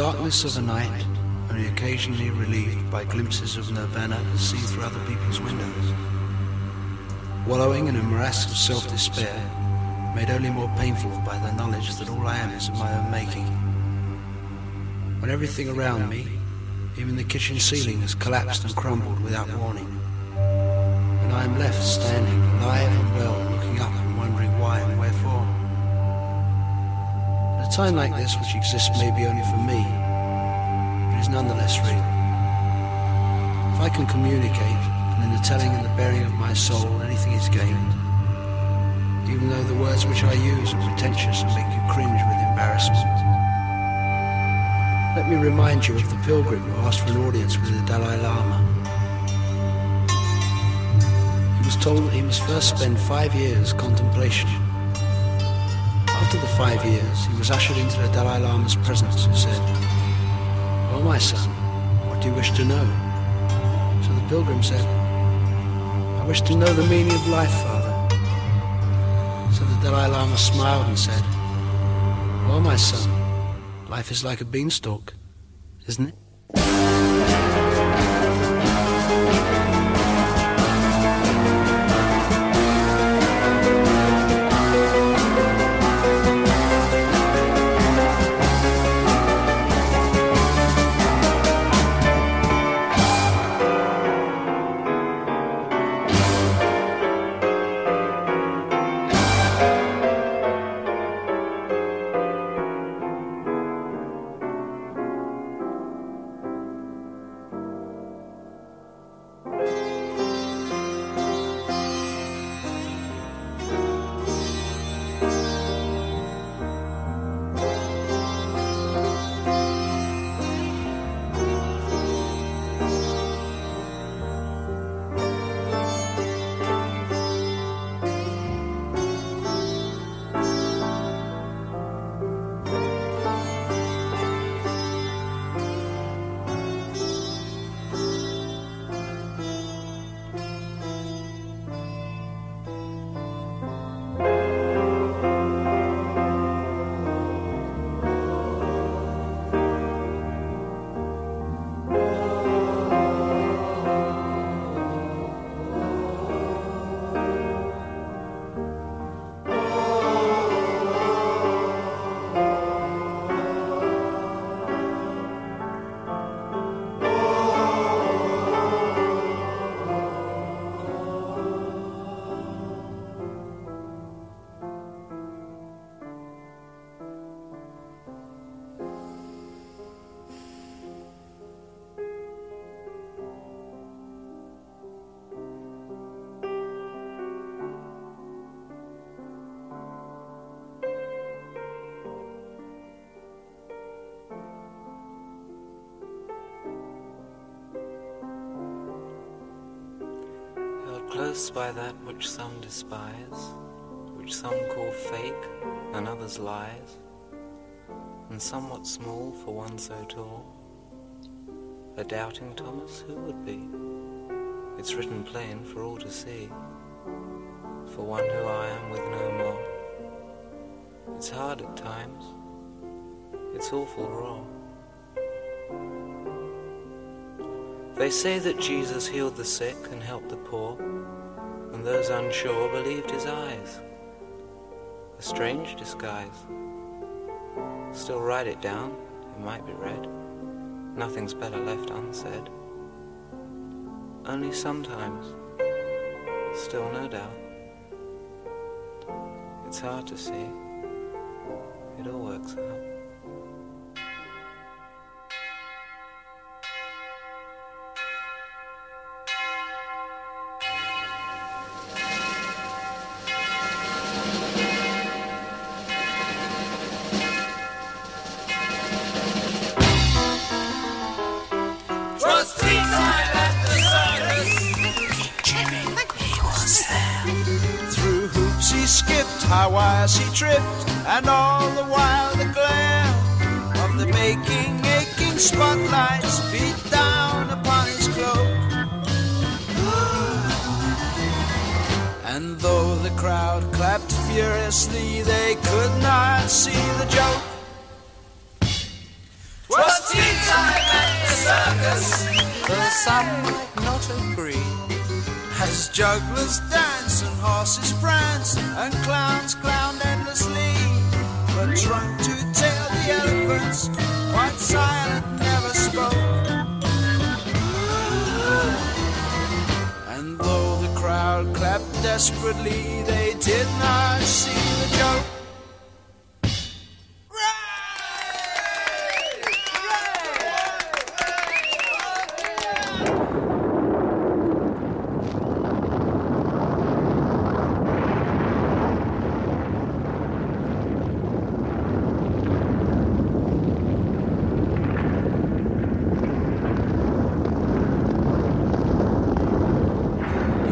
darkness of the night, only occasionally relieved by glimpses of nirvana seen through other people's windows. Wallowing in a morass of self-despair, made only more painful by the knowledge that all I am is of my own making. When everything around me, even the kitchen ceiling, has collapsed and crumbled without warning, and I am left standing alive and well, a time like this, which exists maybe only for me, but is nonetheless real. If I can communicate, and in the telling and the baring of my soul, anything is gained, even though the words which I use are pretentious and make you cringe with embarrassment. Let me remind you of the pilgrim who asked for an audience with the Dalai Lama. He was told that he must first spend five years contemplation. After the five years, he was ushered into the Dalai Lama's presence and said, Oh, my son, what do you wish to know? So the pilgrim said, I wish to know the meaning of life, Father. So the Dalai Lama smiled and said, Well, my son, life is like a beanstalk, isn't it? By that which some despise, which some call fake and others lies, and somewhat small for one so tall. A doubting Thomas who would be? It's written plain for all to see, for one who I am with no more. It's hard at times, it's awful raw. They say that Jesus healed the sick and helped the poor, and those unsure believed his eyes. A strange disguise. Still write it down, it might be read. Nothing's better left unsaid. Only sometimes, still no doubt. It's hard to see. It all works out. Wires he tripped, and all the while the glare of the baking, aching spotlights beat down upon his cloak. And though the crowd clapped furiously, they could not see the joke. 'Twas circus. Though some might not agree. As jugglers dance and horses prance and clowns clown endlessly. But trunk to tail the elephants, quite silent, never spoke. And though the crowd clapped desperately, they did not see the joke.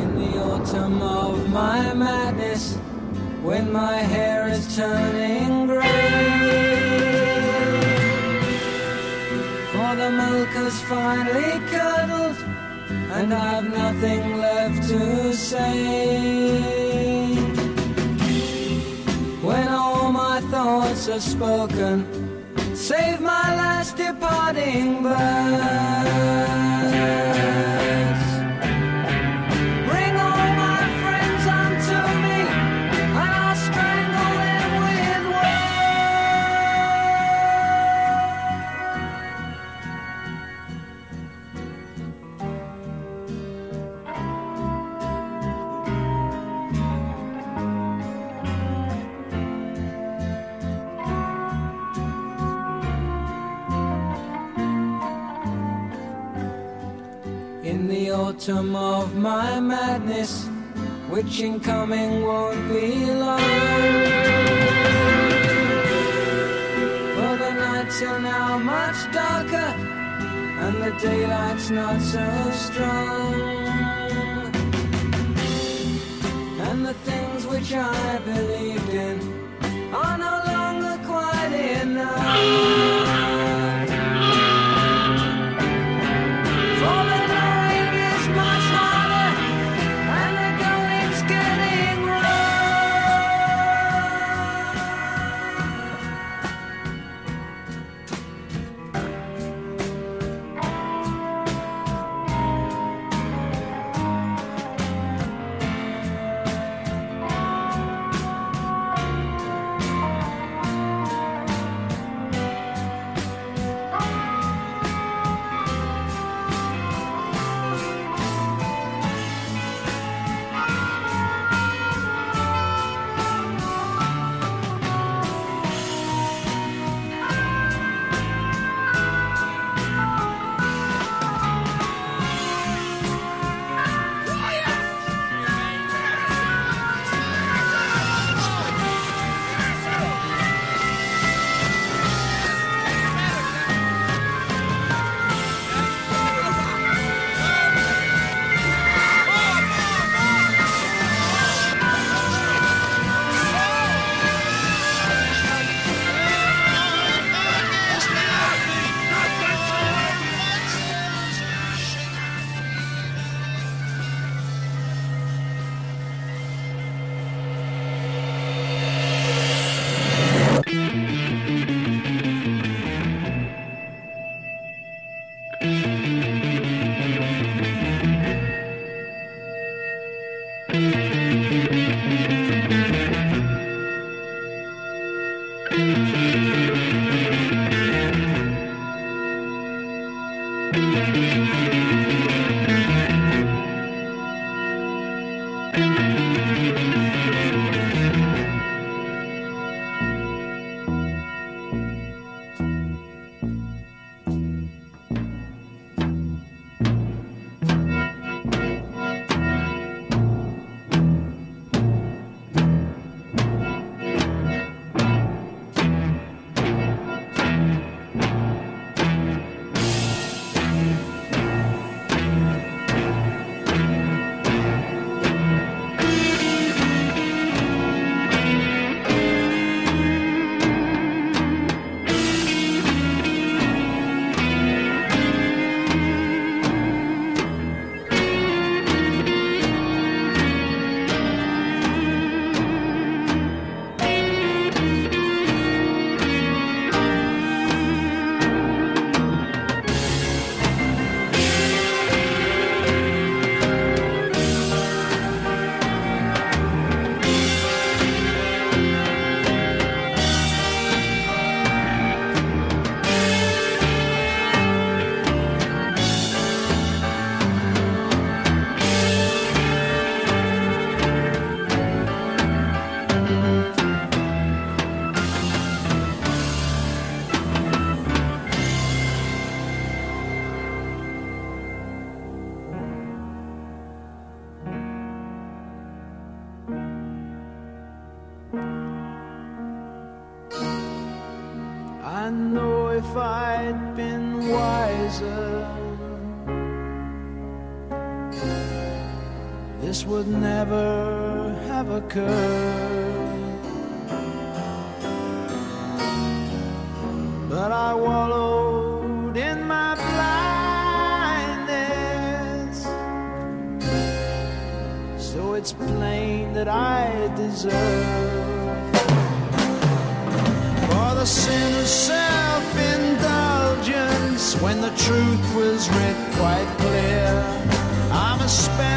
in the autumn of my madness, when my hair is turning grey. For the milk has finally curdled, and I've nothing left to say. When all my thoughts are spoken, save my last departing birds. Autumn of my madness, which in coming won't be long. For the nights are now much darker, and the daylight's not so strong. And the things which I believed in are no longer quite enough. This would never have occurred. But I wallowed in my blindness, so it's plain that I deserve for the sin of self-indulgence when the truth was writ quite clear. I must spend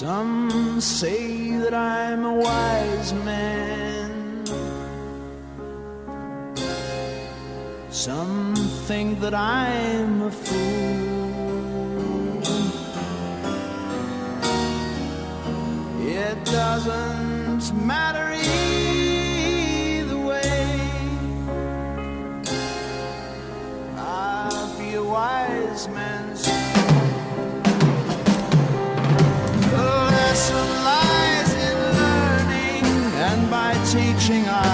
Some say that I'm a wise man. Some think that I'm a fool. It doesn't matter by teaching